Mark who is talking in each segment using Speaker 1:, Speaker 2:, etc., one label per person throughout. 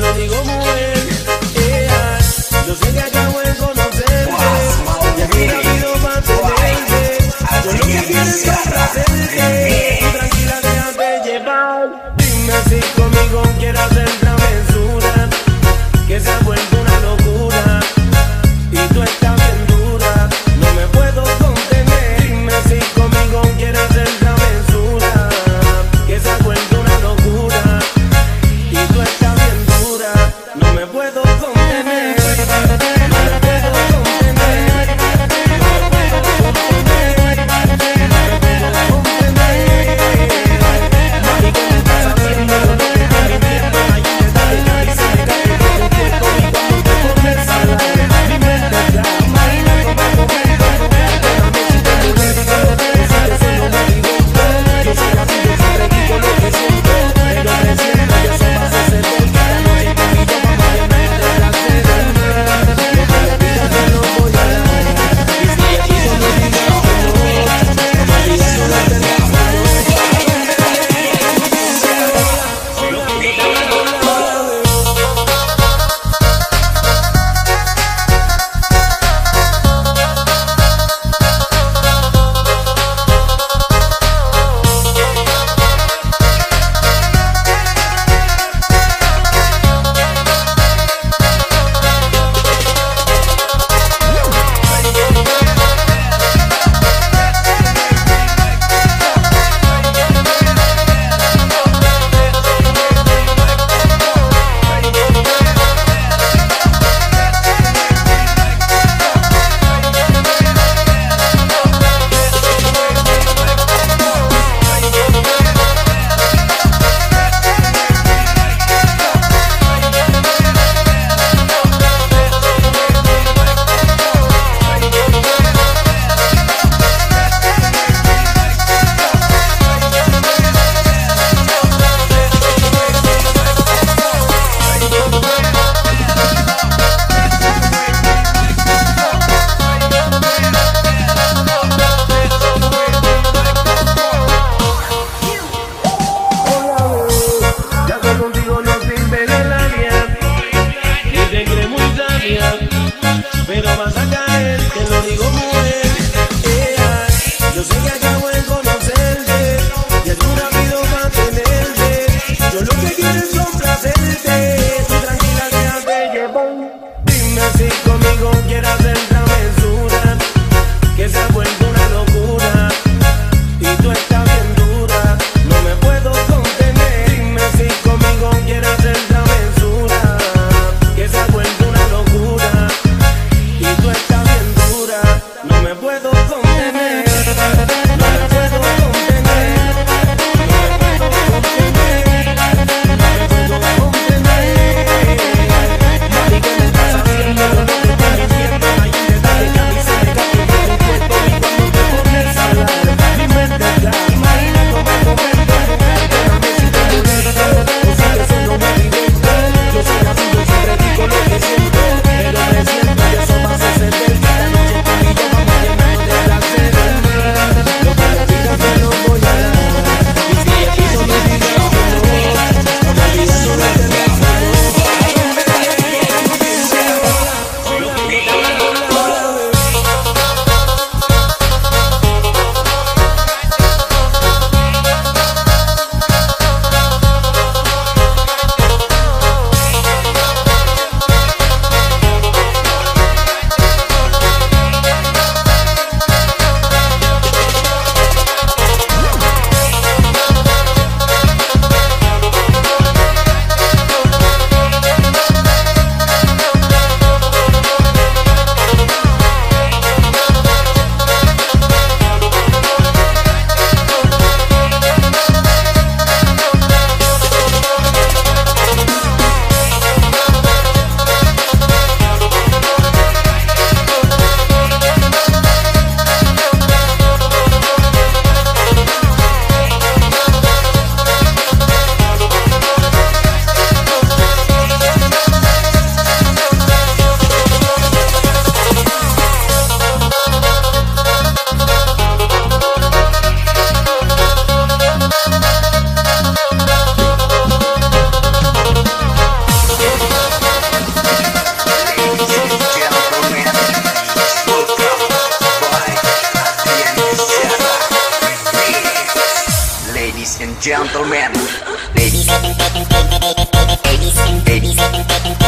Speaker 1: lo digo mujer. Babies, babies, babies, babies, babies, babies, babies, babies,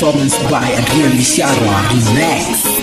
Speaker 1: performance
Speaker 2: by Adrian Sharma. Relax.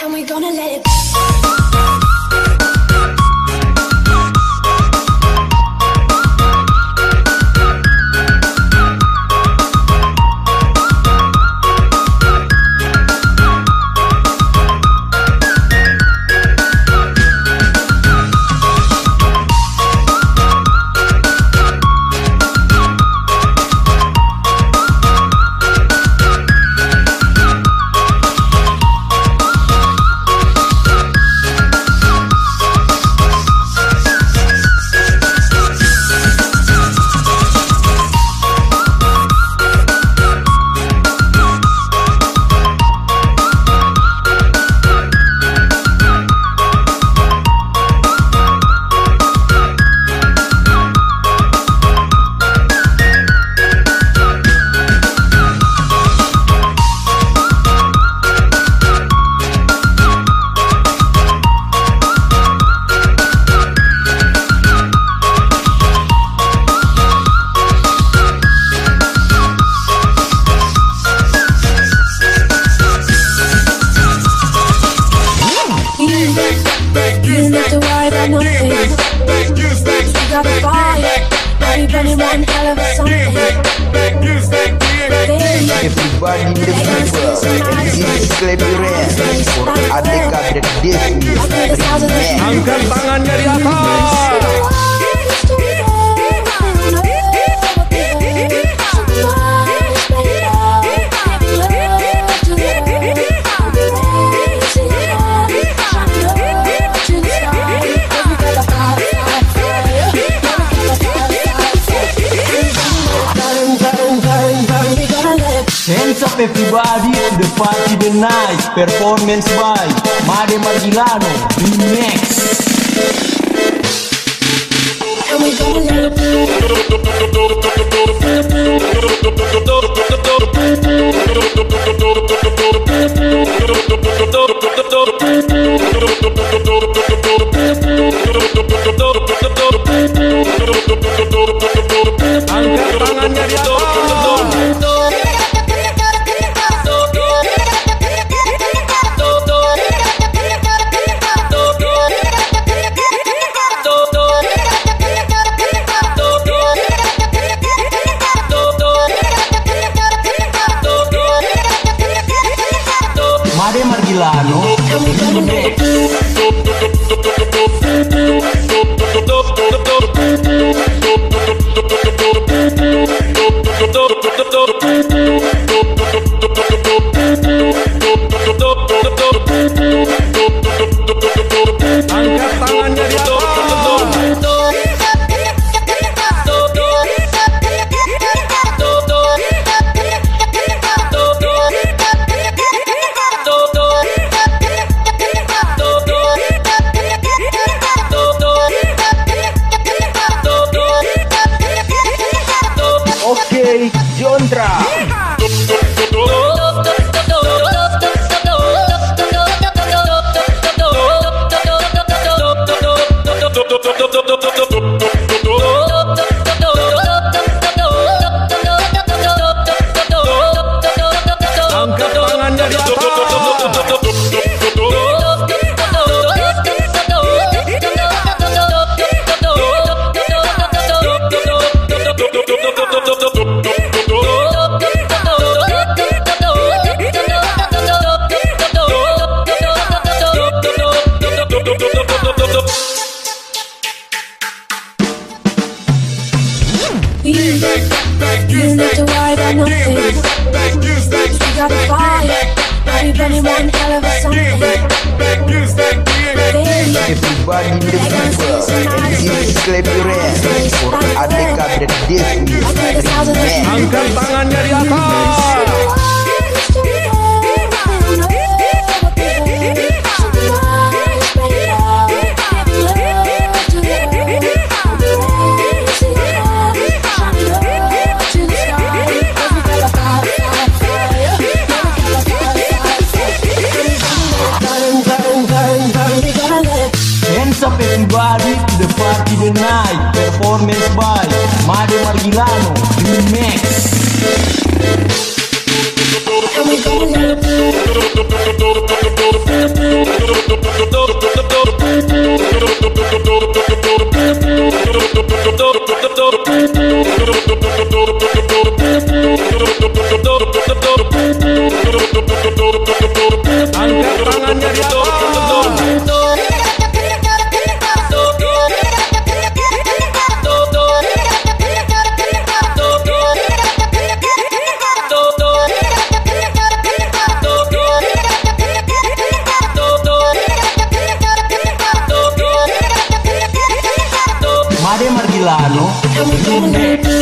Speaker 3: And we're gonna let it
Speaker 4: nice performance by Mare Margilano Remix.
Speaker 5: ciudadano. Disney.
Speaker 1: Angkat tangannya di atas.
Speaker 4: Mix. Margilano And